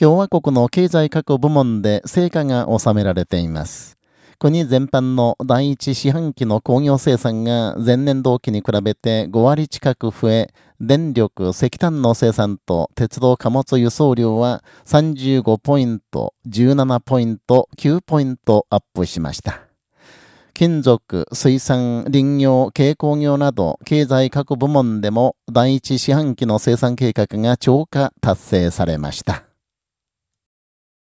共和国の経済各部門で成果が収められています。国全般の第一四半期の工業生産が前年同期に比べて5割近く増え、電力、石炭の生産と鉄道貨物輸送量は35ポイント、17ポイント、9ポイントアップしました。金属、水産、林業、軽工業など経済各部門でも第一四半期の生産計画が超過達成されました。